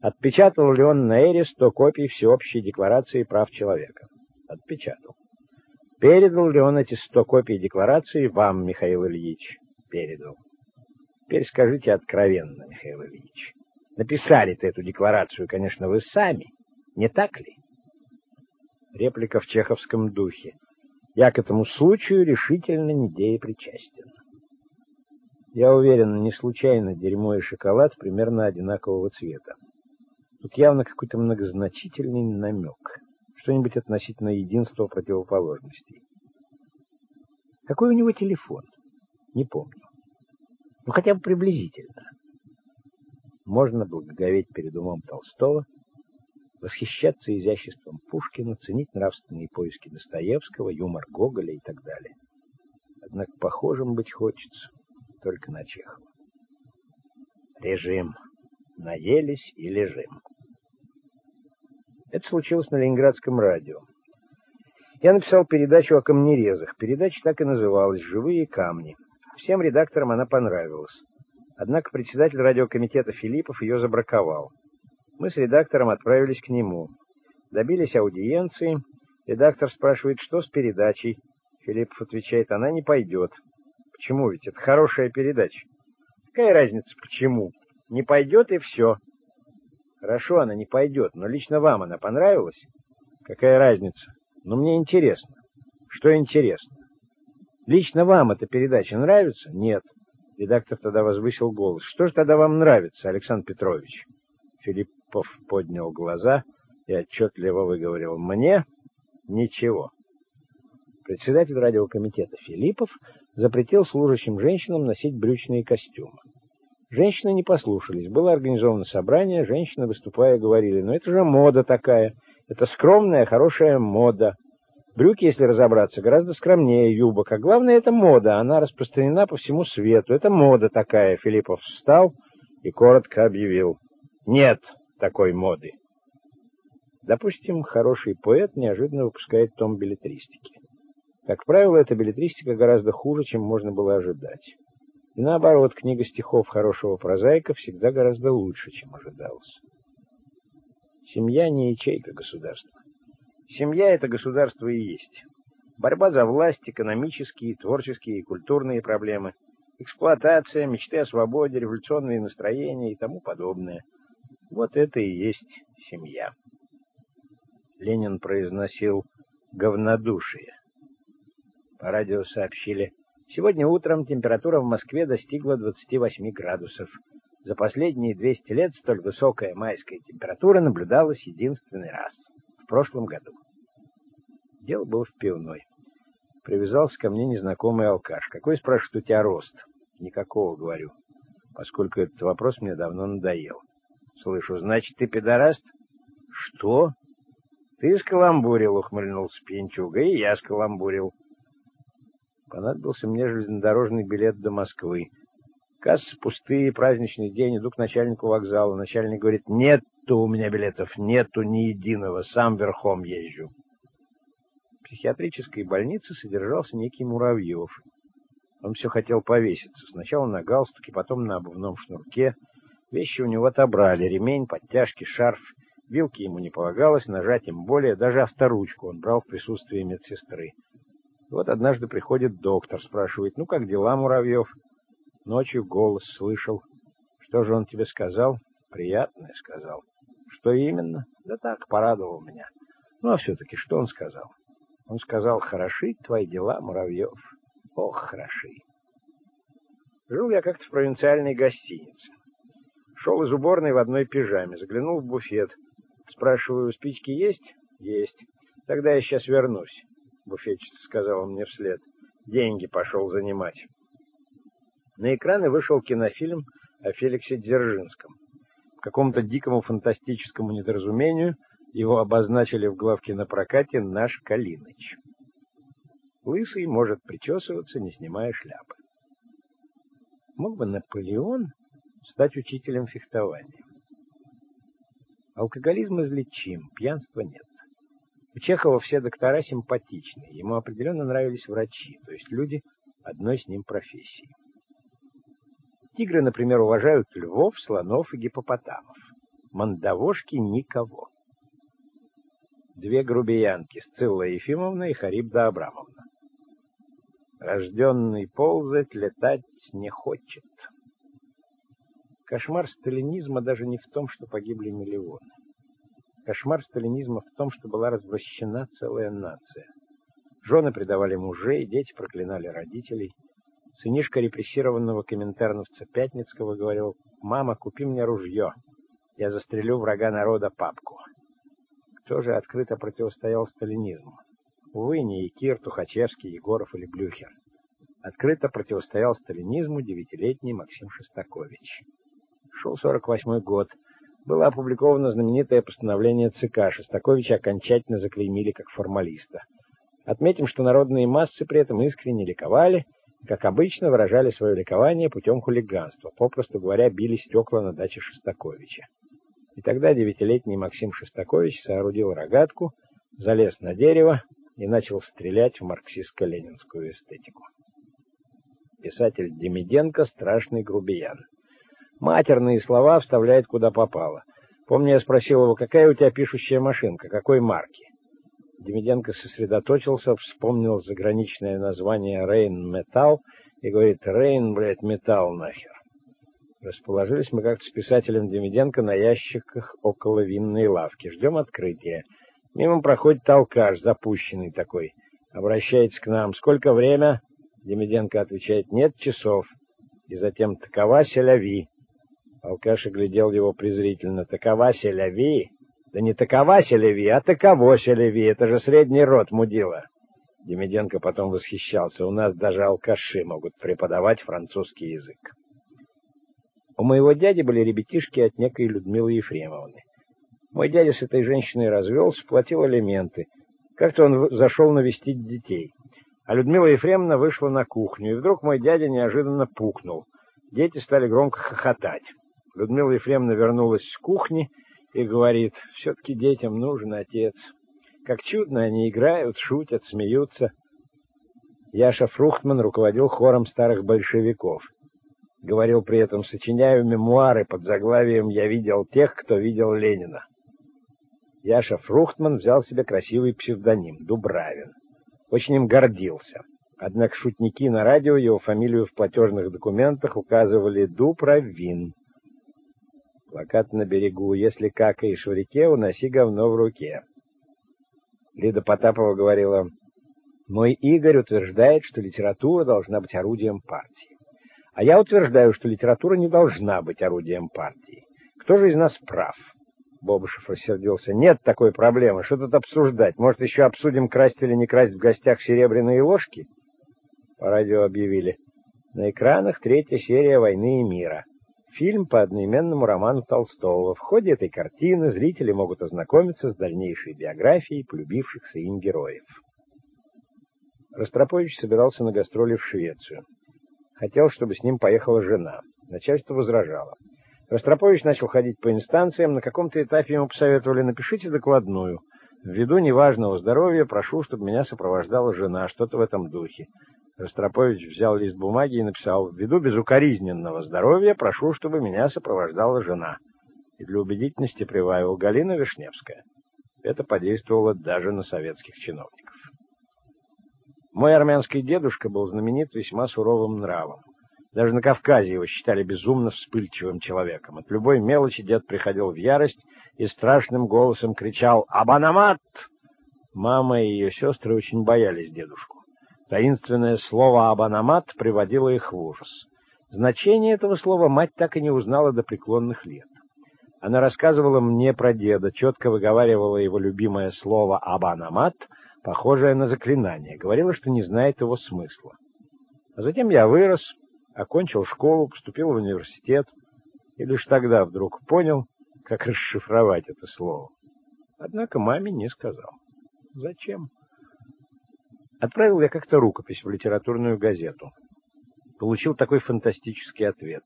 Отпечатал ли он на Эре сто копий Всеобщей декларации прав человека? Отпечатал. Передал ли он эти сто копий декларации вам, Михаил Ильич? Передал. Теперь скажите откровенно, Михаил Ильич. Написали-то эту декларацию, конечно, вы сами, не так ли? Реплика в чеховском духе. Я к этому случаю решительно не деепричастен. Я уверен, не случайно дерьмо и шоколад примерно одинакового цвета. Тут явно какой-то многозначительный намек. Что-нибудь относительно единства противоположностей. Какой у него телефон? Не помню. Ну, хотя бы приблизительно. Можно благоговеть перед умом Толстого, восхищаться изяществом Пушкина, ценить нравственные поиски Достоевского, юмор Гоголя и так далее. Однако похожим быть хочется только на Чехова. Режим. Наелись и лежим. Это случилось на Ленинградском радио. Я написал передачу о камнерезах. Передача так и называлась «Живые камни». Всем редакторам она понравилась. Однако председатель радиокомитета Филиппов ее забраковал. Мы с редактором отправились к нему. Добились аудиенции. Редактор спрашивает, что с передачей. Филиппов отвечает, она не пойдет. Почему? Ведь это хорошая передача. Какая разница, почему? Не пойдет и все. Хорошо, она не пойдет, но лично вам она понравилась? Какая разница? Но мне интересно. Что интересно? Лично вам эта передача нравится? Нет. Редактор тогда возвысил голос. Что же тогда вам нравится, Александр Петрович? Филиппов поднял глаза и отчетливо выговорил. Мне ничего. Председатель радиокомитета Филиппов запретил служащим женщинам носить брючные костюмы. Женщины не послушались. Было организовано собрание, женщины, выступая, говорили, ну это же мода такая, это скромная, хорошая мода. Брюки, если разобраться, гораздо скромнее юбок, а главное это мода, она распространена по всему свету. Это мода такая. Филиппов встал и коротко объявил. Нет такой моды. Допустим, хороший поэт неожиданно выпускает том билетристики. Как правило, эта билетристика гораздо хуже, чем можно было ожидать. И наоборот, книга стихов хорошего прозаика всегда гораздо лучше, чем ожидалось. Семья не ячейка государства. Семья — это государство и есть. Борьба за власть, экономические, творческие и культурные проблемы, эксплуатация, мечты о свободе, революционные настроения и тому подобное. Вот это и есть семья. Ленин произносил «говнодушие». По радио сообщили Сегодня утром температура в Москве достигла 28 градусов. За последние 200 лет столь высокая майская температура наблюдалась единственный раз — в прошлом году. Дело было в пивной. Привязался ко мне незнакомый алкаш. «Какой, спрашивает, у тебя рост?» «Никакого», — говорю, поскольку этот вопрос мне давно надоел. «Слышу, значит, ты пидораст?» «Что?» «Ты скаламбурил», — ухмыльнулся пьянчуга, — «и я скаламбурил». Понадобился мне железнодорожный билет до Москвы. Кассы пустые, праздничный день, иду к начальнику вокзала. Начальник говорит, нету у меня билетов, нету ни единого, сам верхом езжу. В психиатрической больнице содержался некий Муравьев. Он все хотел повеситься. Сначала на галстуке, потом на обувном шнурке. Вещи у него отобрали. Ремень, подтяжки, шарф. Вилки ему не полагалось, нажать тем более. Даже авторучку он брал в присутствии медсестры. Вот однажды приходит доктор, спрашивает, ну как дела, Муравьев? Ночью голос слышал. Что же он тебе сказал? Приятное сказал. Что именно? Да так, порадовал меня. Ну а все-таки что он сказал? Он сказал, хороши твои дела, Муравьев. Ох, хороши. Жил я как-то в провинциальной гостинице. Шел из уборной в одной пижаме, заглянул в буфет. Спрашиваю, спички есть? Есть. Тогда я сейчас вернусь буфетчица сказала мне вслед. Деньги пошел занимать. На экраны вышел кинофильм о Феликсе Дзержинском. По какому-то дикому фантастическому недоразумению его обозначили в главке на прокате «Наш Калиныч». Лысый может причесываться, не снимая шляпы. Мог бы Наполеон стать учителем фехтования. Алкоголизм излечим, пьянства нет. У Чехова все доктора симпатичные, ему определенно нравились врачи, то есть люди одной с ним профессии. Тигры, например, уважают львов, слонов и гипопотамов. Мандавошки никого. Две грубиянки, Сцилла Ефимовна и Харибда Абрамовна. Рожденный ползать, летать не хочет. Кошмар сталинизма даже не в том, что погибли миллионы. Кошмар сталинизма в том, что была развращена целая нация. Жены предавали мужей, дети проклинали родителей. Сынишка репрессированного коминтерновца Пятницкого говорил, «Мама, купи мне ружье, я застрелю врага народа папку». Кто же открыто противостоял сталинизму? Увы, не Якир, Тухачевский, Егоров или Блюхер. Открыто противостоял сталинизму девятилетний Максим Шостакович. Шел 48 год. Было опубликовано знаменитое постановление ЦК. Шостаковича окончательно заклеймили как формалиста. Отметим, что народные массы при этом искренне ликовали, как обычно выражали свое ликование путем хулиганства, попросту говоря, били стекла на даче Шостаковича. И тогда девятилетний Максим Шостакович соорудил рогатку, залез на дерево и начал стрелять в марксистско-ленинскую эстетику. Писатель Демиденко — страшный грубиян. Матерные слова вставляет куда попало. Помню, я спросил его, какая у тебя пишущая машинка, какой марки? Демиденко сосредоточился, вспомнил заграничное название «Рейн Металл» и говорит «Рейн, блядь, металл нахер». Расположились мы как-то с писателем Демиденко на ящиках около винной лавки. Ждем открытия. Мимо проходит алкаш, запущенный такой. Обращается к нам. «Сколько время?» Демиденко отвечает «Нет часов». И затем «Такова селяви». Алкаш оглядел его презрительно. «Такова селяви?» Да не такова селеви, а таково селеви. Это же средний род мудила. Демиденко потом восхищался. У нас даже алкаши могут преподавать французский язык. У моего дяди были ребятишки от некой Людмилы Ефремовны. Мой дядя с этой женщиной развелся, платил алименты. Как-то он зашел навестить детей. А Людмила Ефремовна вышла на кухню, и вдруг мой дядя неожиданно пукнул. Дети стали громко хохотать. Людмила Ефремовна вернулась с кухни и говорит, все-таки детям нужен отец. Как чудно они играют, шутят, смеются. Яша Фрухтман руководил хором старых большевиков. Говорил при этом, сочиняю мемуары под заглавием «Я видел тех, кто видел Ленина». Яша Фрухтман взял себе красивый псевдоним — Дубравин. Очень им гордился. Однако шутники на радио его фамилию в платежных документах указывали Дубравин. Плакат на берегу. Если какаешь в реке, уноси говно в руке. Лида Потапова говорила, «Мой Игорь утверждает, что литература должна быть орудием партии. А я утверждаю, что литература не должна быть орудием партии. Кто же из нас прав?» Бобышев рассердился. «Нет такой проблемы. Что тут обсуждать? Может, еще обсудим, красть или не красть в гостях серебряные ложки?» По радио объявили. На экранах третья серия «Войны и мира». Фильм по одноименному роману Толстого. В ходе этой картины зрители могут ознакомиться с дальнейшей биографией полюбившихся им героев. Ростропович собирался на гастроли в Швецию. Хотел, чтобы с ним поехала жена. Начальство возражало. Ростропович начал ходить по инстанциям. На каком-то этапе ему посоветовали «напишите докладную». Ввиду неважного здоровья прошу, чтобы меня сопровождала жена, что-то в этом духе. Ростропович взял лист бумаги и написал «Ввиду безукоризненного здоровья прошу, чтобы меня сопровождала жена». И для убедительности прибавил Галина Вишневская. Это подействовало даже на советских чиновников. Мой армянский дедушка был знаменит весьма суровым нравом. Даже на Кавказе его считали безумно вспыльчивым человеком. От любой мелочи дед приходил в ярость и страшным голосом кричал «Абанамат!». Мама и ее сестры очень боялись дедушку. Таинственное слово «абанамат» приводило их в ужас. Значение этого слова мать так и не узнала до преклонных лет. Она рассказывала мне про деда, четко выговаривала его любимое слово «абанамат», похожее на заклинание, говорила, что не знает его смысла. А затем я вырос, окончил школу, поступил в университет, и лишь тогда вдруг понял, как расшифровать это слово. Однако маме не сказал. Зачем? Отправил я как-то рукопись в литературную газету. Получил такой фантастический ответ.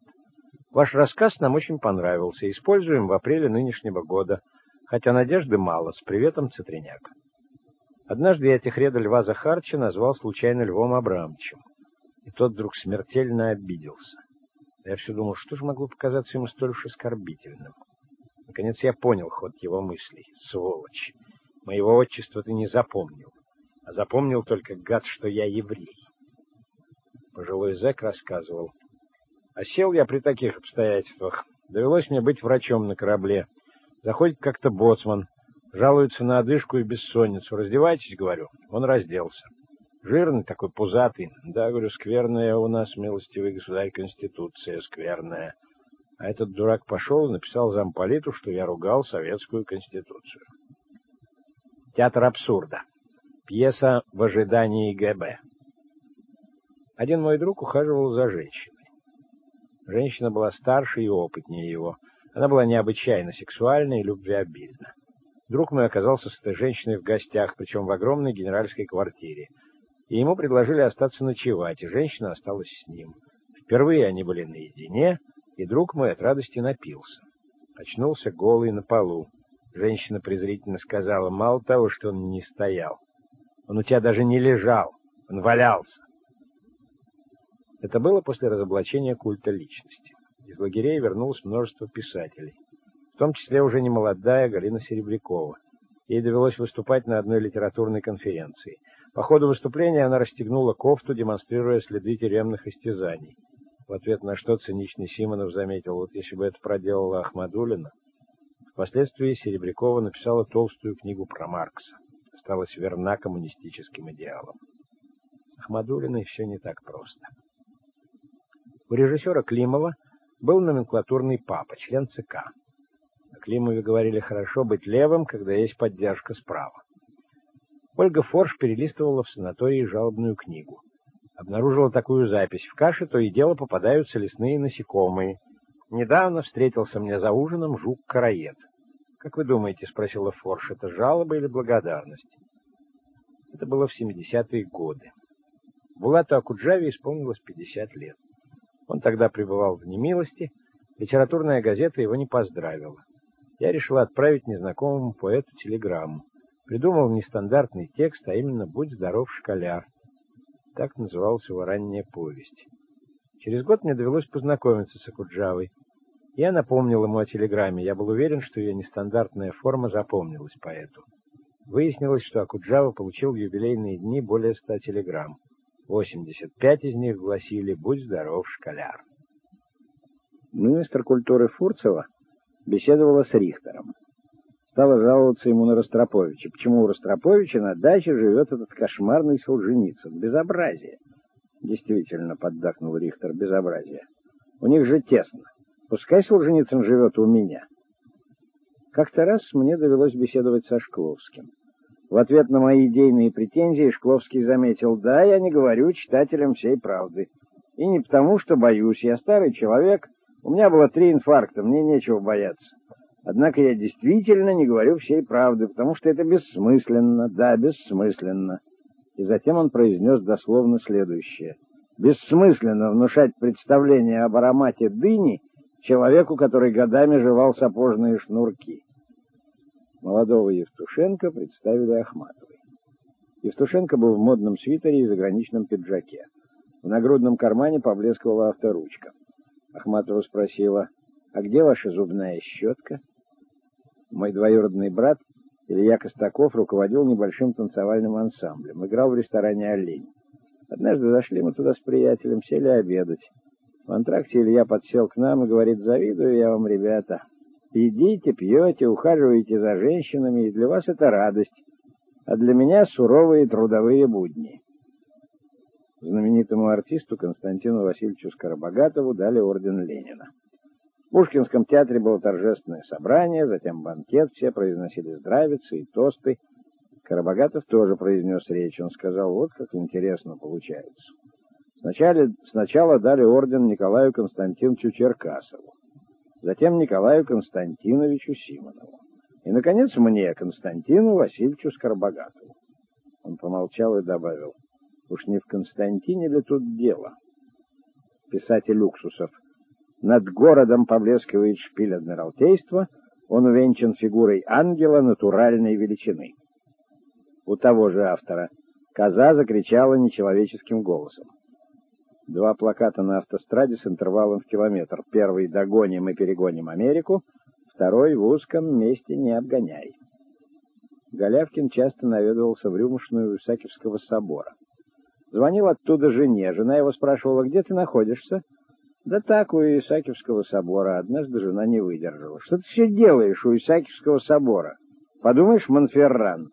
Ваш рассказ нам очень понравился. Используем в апреле нынешнего года. Хотя надежды мало. С приветом, Цитриняк. Однажды я Техреда Льва Захарча назвал случайно Львом Абрамовичем. И тот вдруг смертельно обиделся. Я все думал, что же могло показаться ему столь уж оскорбительным. Наконец я понял ход его мыслей. Сволочь! Моего отчества ты не запомнил, а запомнил только, гад, что я еврей. Пожилой зэк рассказывал. А сел я при таких обстоятельствах. Довелось мне быть врачом на корабле. Заходит как-то боцман, жалуется на одышку и бессонницу. «Раздевайтесь», — говорю. Он разделся. Жирный такой, пузатый. Да, говорю, скверная у нас, милостивый государь, конституция скверная. А этот дурак пошел и написал замполиту, что я ругал советскую конституцию. Театр абсурда. Пьеса «В ожидании ГБ». Один мой друг ухаживал за женщиной. Женщина была старше и опытнее его. Она была необычайно сексуальна и любвеобильна. Друг мой оказался с этой женщиной в гостях, причем в огромной генеральской квартире — и ему предложили остаться ночевать, и женщина осталась с ним. Впервые они были наедине, и друг мой от радости напился. Очнулся голый на полу. Женщина презрительно сказала, мало того, что он не стоял. Он у тебя даже не лежал, он валялся. Это было после разоблачения культа личности. Из лагерей вернулось множество писателей, в том числе уже не молодая Галина Серебрякова. Ей довелось выступать на одной литературной конференции — по ходу выступления она расстегнула кофту, демонстрируя следы тюремных истязаний. В ответ на что циничный Симонов заметил, вот если бы это проделала Ахмадулина. Впоследствии Серебрякова написала толстую книгу про Маркса. Осталась верна коммунистическим идеалам. Ахмадулиной все не так просто. У режиссера Климова был номенклатурный папа, член ЦК. О Климове говорили хорошо быть левым, когда есть поддержка справа. Ольга Форш перелистывала в санатории жалобную книгу. Обнаружила такую запись. В каше то и дело попадаются лесные насекомые. Недавно встретился мне за ужином жук-караед. «Как вы думаете?» — спросила Форш. «Это жалоба или благодарность?» Это было в 70-е годы. Булату Акуджаве исполнилось 50 лет. Он тогда пребывал в немилости, литературная газета его не поздравила. Я решил отправить незнакомому поэту телеграмму. Придумал нестандартный текст, а именно «Будь здоров, школяр». Так называлась его ранняя повесть. Через год мне довелось познакомиться с Акуджавой. Я напомнил ему о телеграмме. Я был уверен, что ее нестандартная форма запомнилась поэту. Выяснилось, что Акуджава получил в юбилейные дни более ста телеграмм. 85 из них гласили «Будь здоров, школяр». Министр культуры Фурцева беседовала с Рихтером стала жаловаться ему на Ростроповича. Почему у Ростроповича на даче живет этот кошмарный Солженицын? Безобразие. Действительно, поддакнул Рихтер, безобразие. У них же тесно. Пускай Солженицын живет у меня. Как-то раз мне довелось беседовать со Шкловским. В ответ на мои идейные претензии Шкловский заметил, да, я не говорю читателям всей правды. И не потому, что боюсь, я старый человек, у меня было три инфаркта, мне нечего бояться. Однако я действительно не говорю всей правды, потому что это бессмысленно, да, бессмысленно. И затем он произнес дословно следующее. Бессмысленно внушать представление об аромате дыни человеку, который годами жевал сапожные шнурки. Молодого Евтушенко представили Ахматовой. Евтушенко был в модном свитере и заграничном пиджаке. В нагрудном кармане поблескивала авторучка. Ахматова спросила, «А где ваша зубная щетка?» Мой двоюродный брат Илья Костаков руководил небольшим танцевальным ансамблем. Играл в ресторане «Олень». Однажды зашли мы туда с приятелем, сели обедать. В антракте Илья подсел к нам и говорит, завидую я вам, ребята. Едите, пьете, ухаживаете за женщинами, и для вас это радость, а для меня суровые трудовые будни. Знаменитому артисту Константину Васильевичу Скоробогатову дали орден Ленина. В Пушкинском театре было торжественное собрание, затем банкет, все произносили здравицы и тосты. Карабогатов тоже произнес речь. Он сказал, вот как интересно получается. Сначала, сначала дали орден Николаю Константиновичу Черкасову, затем Николаю Константиновичу Симонову. И, наконец, мне, Константину Васильевичу Скоробогатову. Он помолчал и добавил, уж не в Константине ли тут дело? Писатель Уксусов над городом поблескивает шпиль Адмиралтейства, он увенчан фигурой ангела натуральной величины. У того же автора коза закричала нечеловеческим голосом. Два плаката на автостраде с интервалом в километр. Первый «Догоним и перегоним Америку», Второй в узком месте не обгоняй. Голявкин часто наведывался в рюмошную Исаакиевского собора. Звонил оттуда жене. Жена его спрашивала, где ты находишься? Да так, у Исаакиевского собора. Однажды жена не выдержала. Что ты все делаешь у Исаакиевского собора? Подумаешь, Монферран.